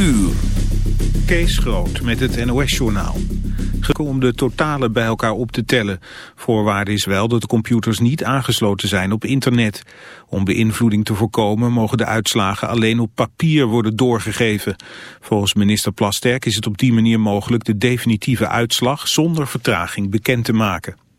uur. Kees Groot met het NOS-journaal. Om de totalen bij elkaar op te tellen. Voorwaarde is wel dat de computers niet aangesloten zijn op internet. Om beïnvloeding te voorkomen mogen de uitslagen alleen op papier worden doorgegeven. Volgens minister Plasterk is het op die manier mogelijk de definitieve uitslag zonder vertraging bekend te maken.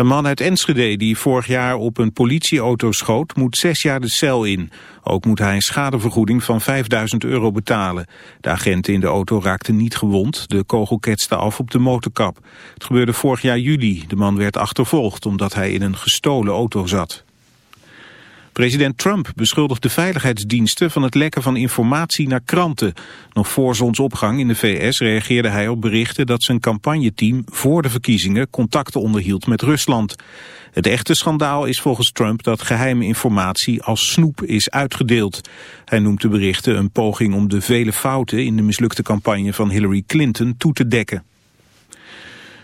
Een man uit Enschede die vorig jaar op een politieauto schoot moet zes jaar de cel in. Ook moet hij een schadevergoeding van 5000 euro betalen. De agenten in de auto raakten niet gewond. De kogel ketste af op de motorkap. Het gebeurde vorig jaar juli. De man werd achtervolgd omdat hij in een gestolen auto zat. President Trump beschuldigt de veiligheidsdiensten van het lekken van informatie naar kranten. Nog voor zonsopgang in de VS reageerde hij op berichten dat zijn campagneteam voor de verkiezingen contacten onderhield met Rusland. Het echte schandaal is volgens Trump dat geheime informatie als snoep is uitgedeeld. Hij noemt de berichten een poging om de vele fouten in de mislukte campagne van Hillary Clinton toe te dekken.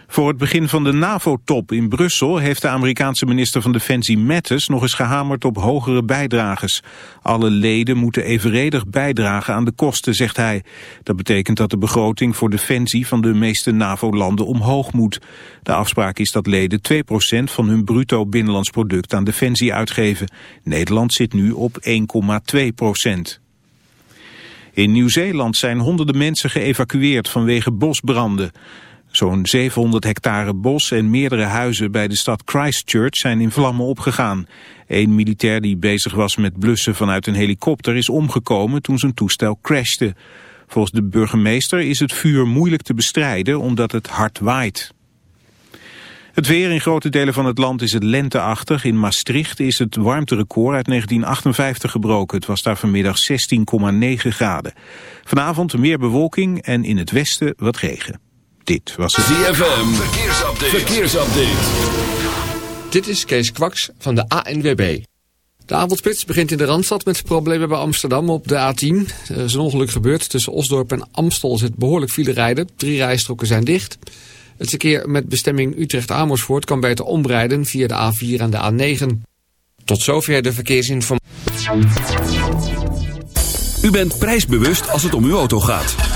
Voor het begin van de NAVO-top in Brussel heeft de Amerikaanse minister van Defensie Mattis nog eens gehamerd op hogere bijdrages. Alle leden moeten evenredig bijdragen aan de kosten, zegt hij. Dat betekent dat de begroting voor defensie van de meeste NAVO-landen omhoog moet. De afspraak is dat leden 2% van hun bruto binnenlands product aan defensie uitgeven. Nederland zit nu op 1,2%. In Nieuw-Zeeland zijn honderden mensen geëvacueerd vanwege bosbranden. Zo'n 700 hectare bos en meerdere huizen bij de stad Christchurch zijn in vlammen opgegaan. Een militair die bezig was met blussen vanuit een helikopter is omgekomen toen zijn toestel crashte. Volgens de burgemeester is het vuur moeilijk te bestrijden omdat het hard waait. Het weer in grote delen van het land is het lenteachtig. In Maastricht is het warmterecord uit 1958 gebroken. Het was daar vanmiddag 16,9 graden. Vanavond meer bewolking en in het westen wat regen. Dit was het ZFM. Verkeersupdate. Verkeersupdate. Dit is Kees Kwaks van de ANWB. De avondspits begint in de Randstad met problemen bij Amsterdam op de A10. Er is een ongeluk gebeurd. Tussen Osdorp en Amstel zit behoorlijk file rijden. Drie rijstroken zijn dicht. Het verkeer met bestemming Utrecht-Amersfoort kan beter omrijden via de A4 en de A9. Tot zover de verkeersinformatie. U bent prijsbewust als het om uw auto gaat.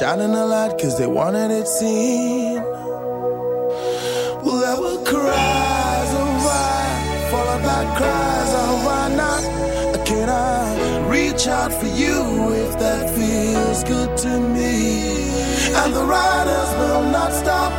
Shining a light cause they wanted it seen. Well, there were cries of why, followed by cries of why not? Can I reach out for you if that feels good to me? And the riders will not stop.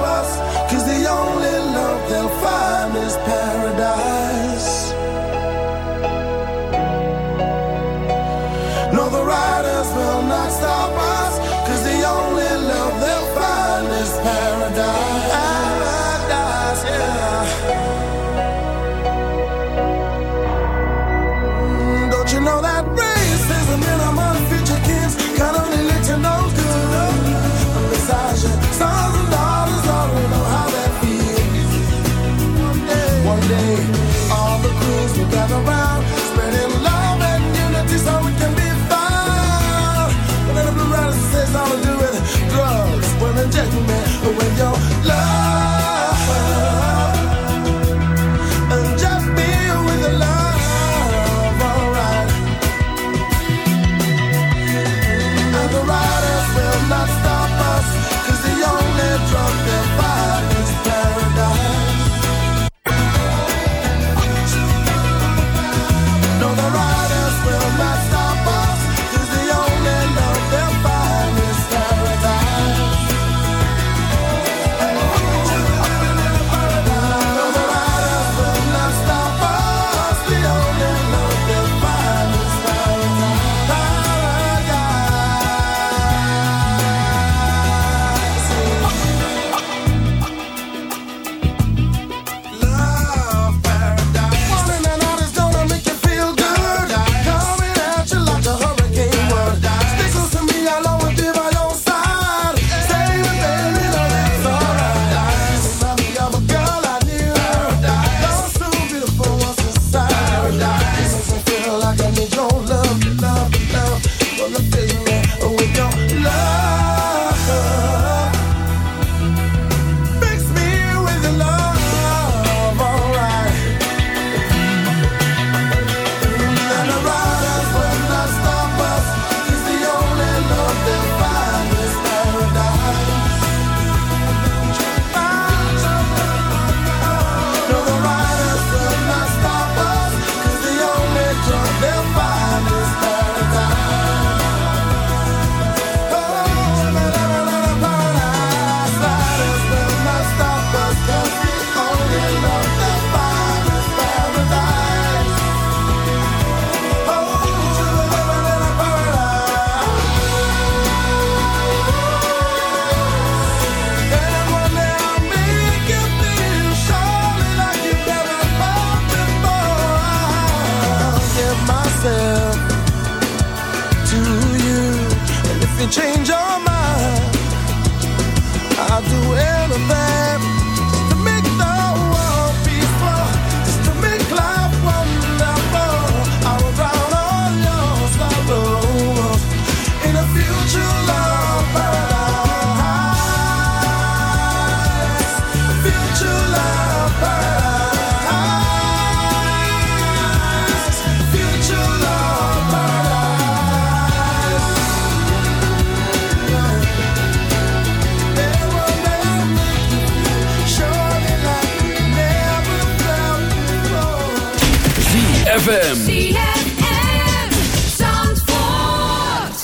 ZFM. ZFM Zandvoort.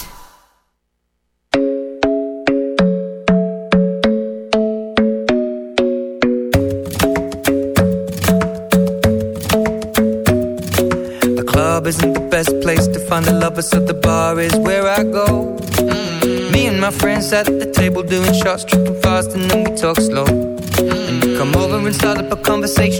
The club isn't the best place to find the lovers, so the bar is where I go. Mm. Me and my friends at the table doing shots, tripping fast, and then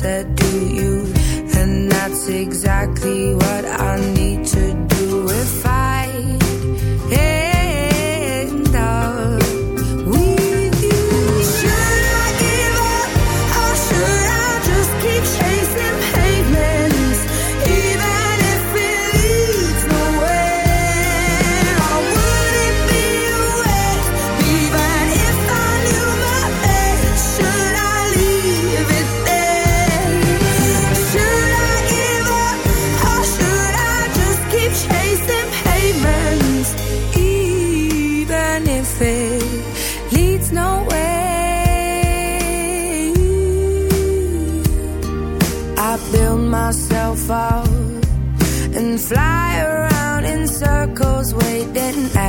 said to you. And that's exactly what I need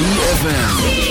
ZFM.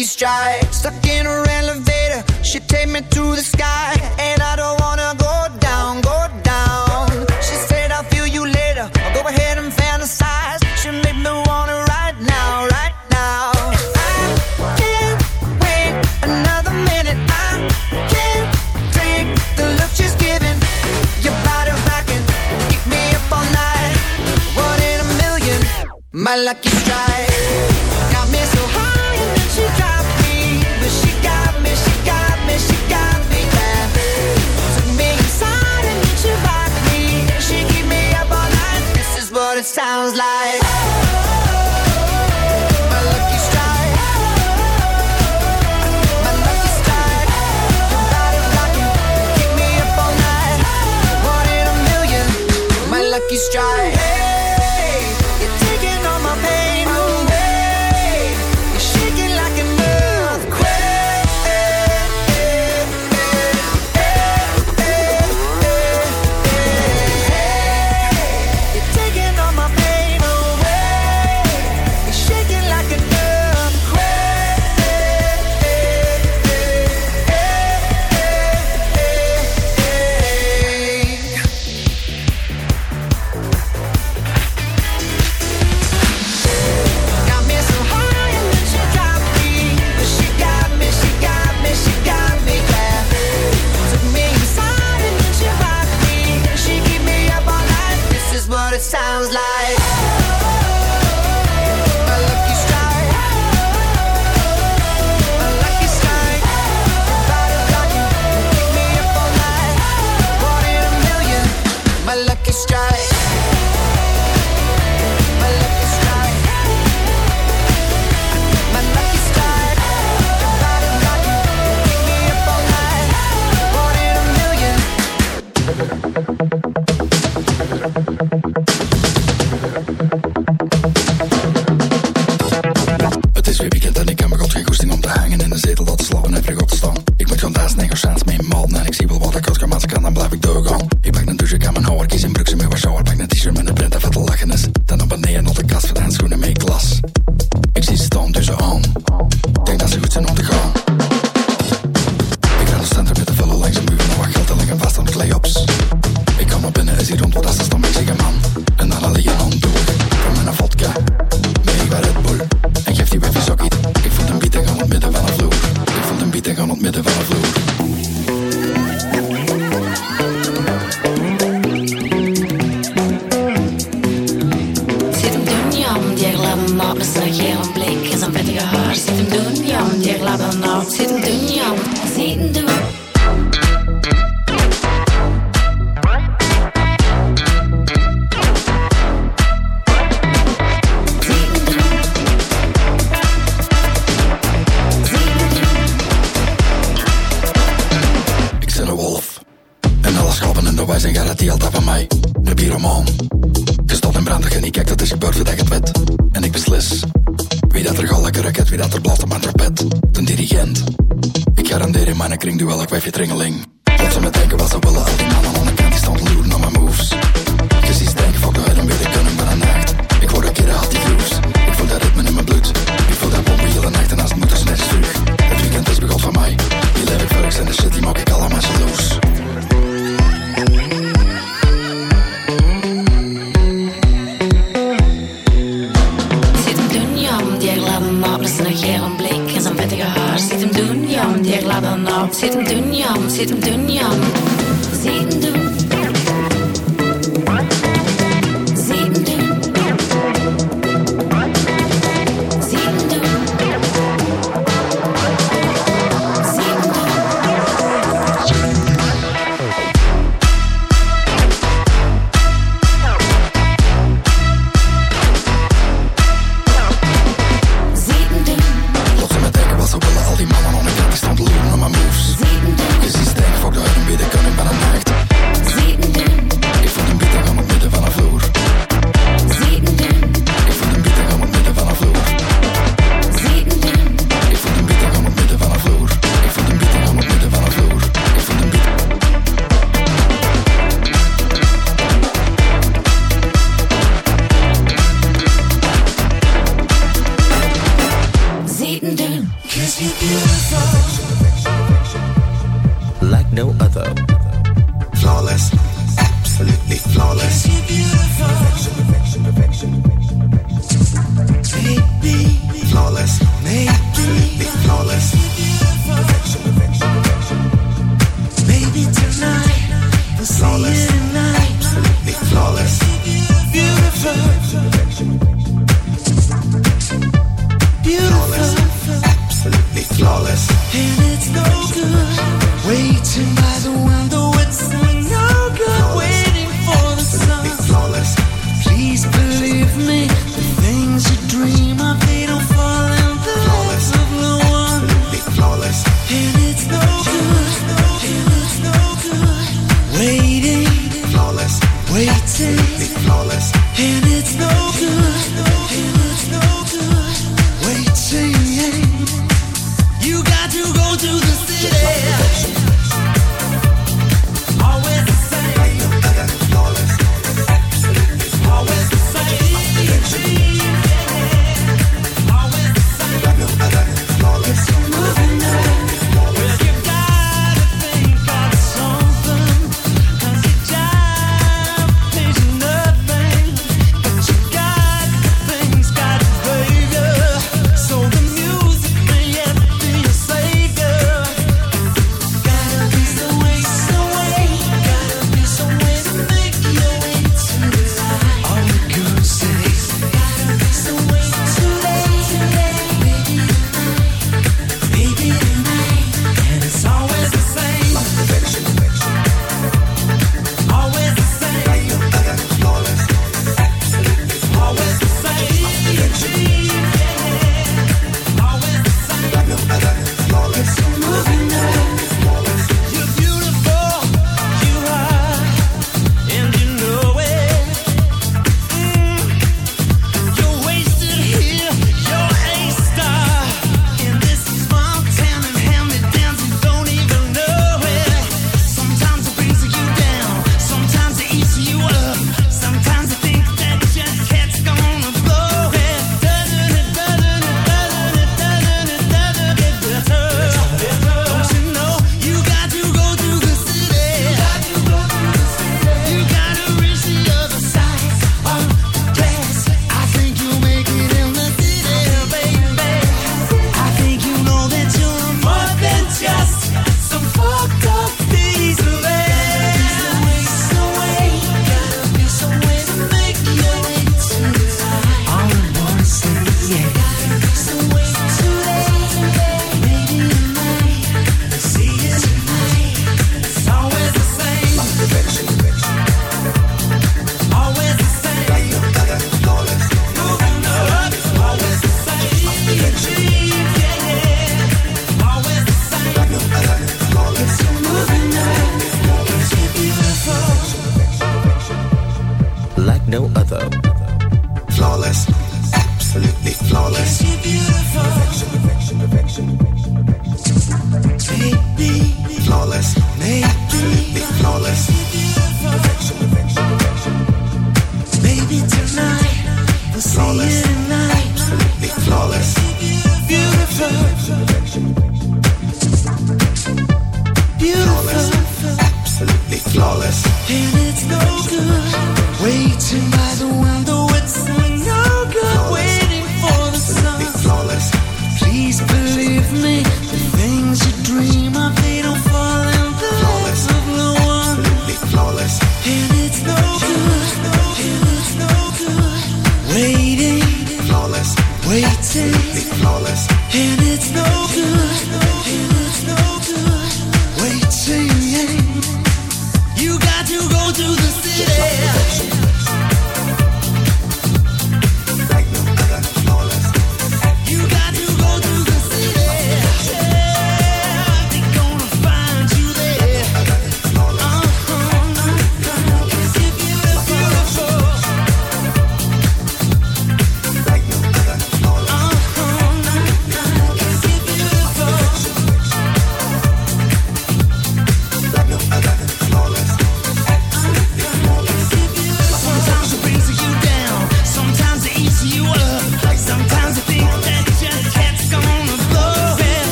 He's strike. stride. Hey.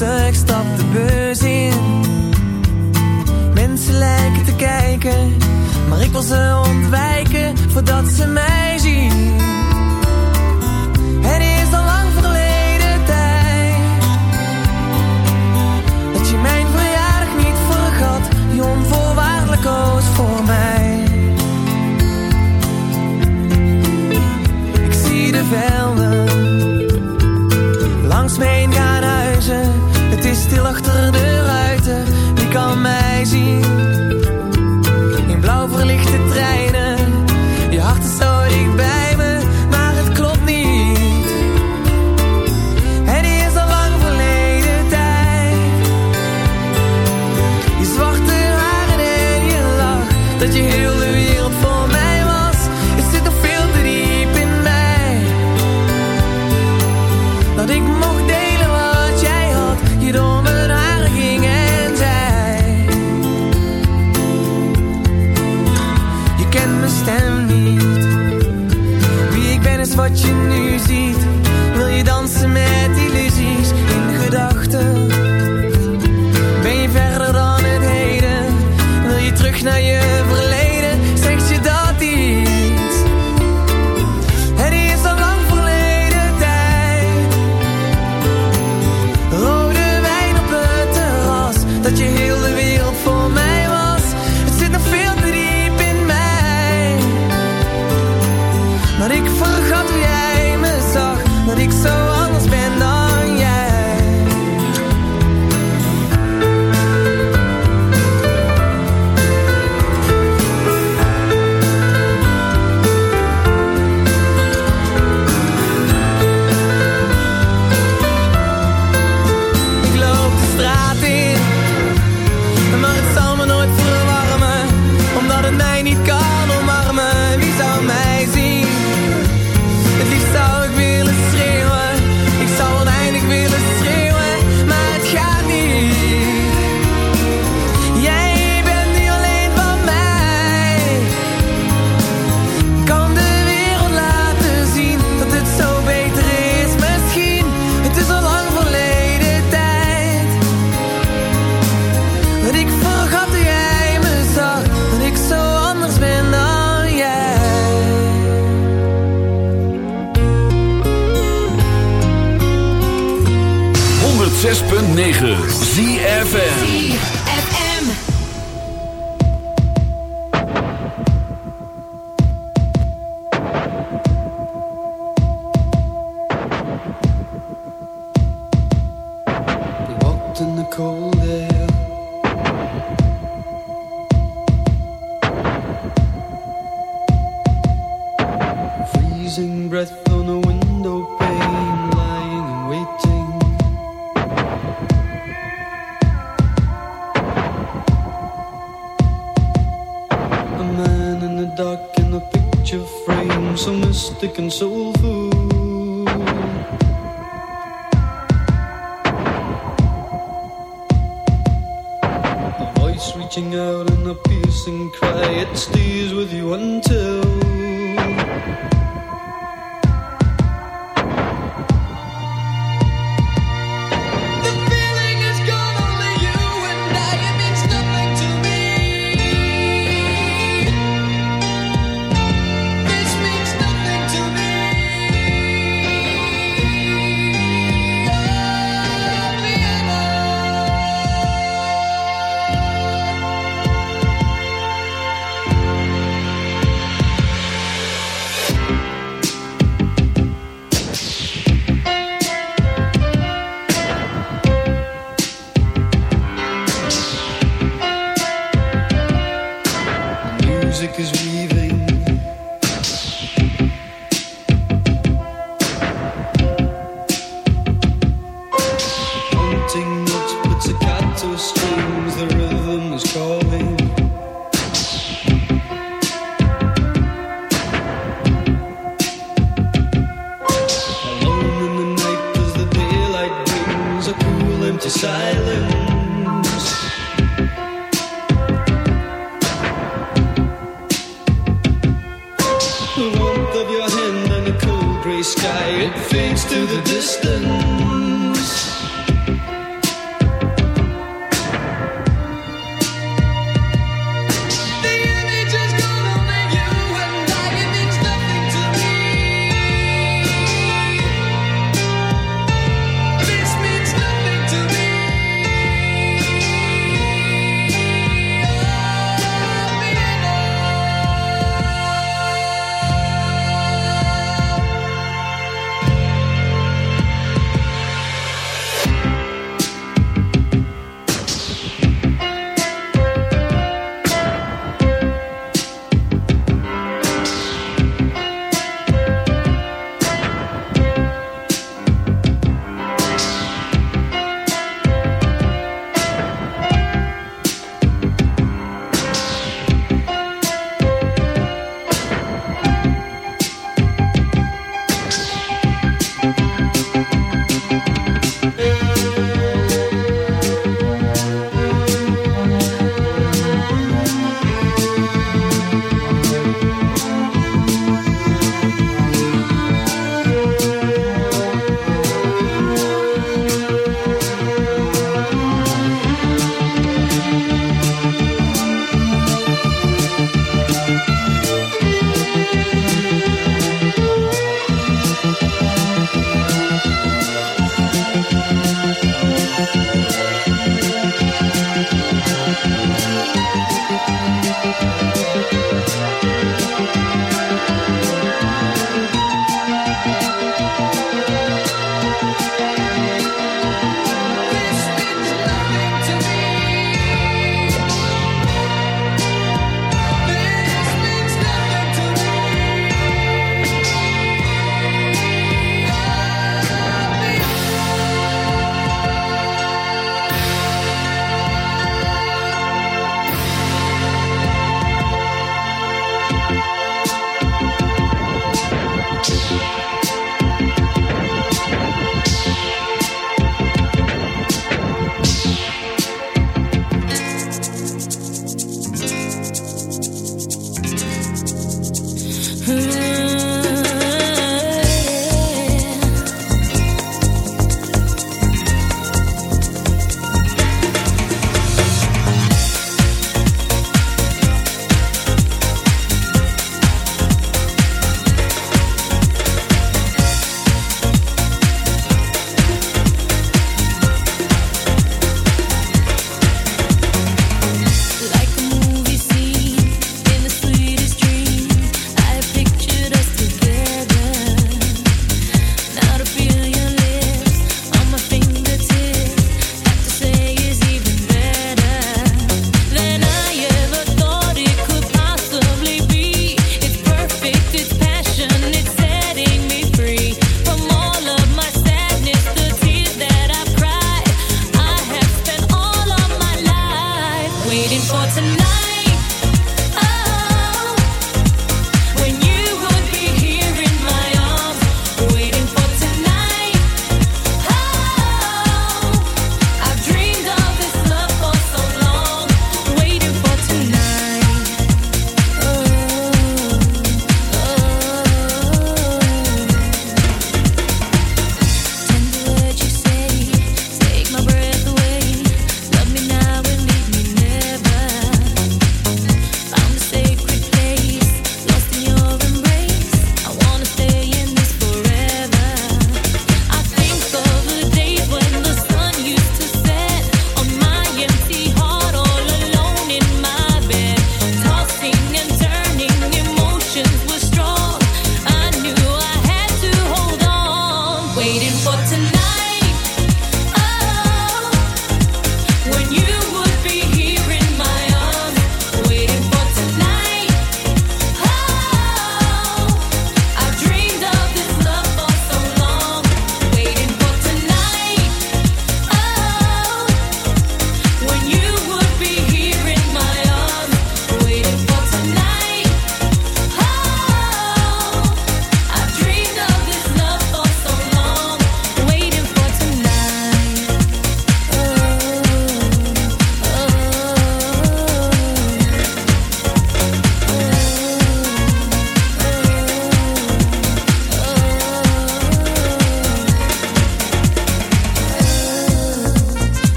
Vluchten. Ik stap de bus in. Mensen lijken te kijken. Maar ik wil ze ontwijken voordat ze mij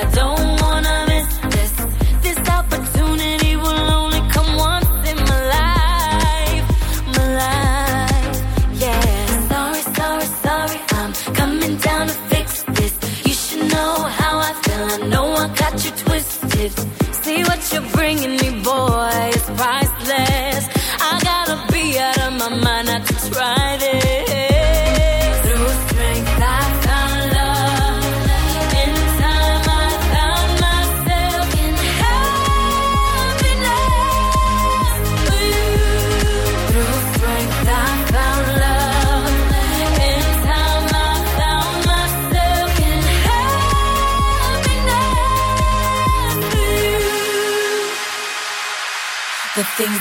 I don't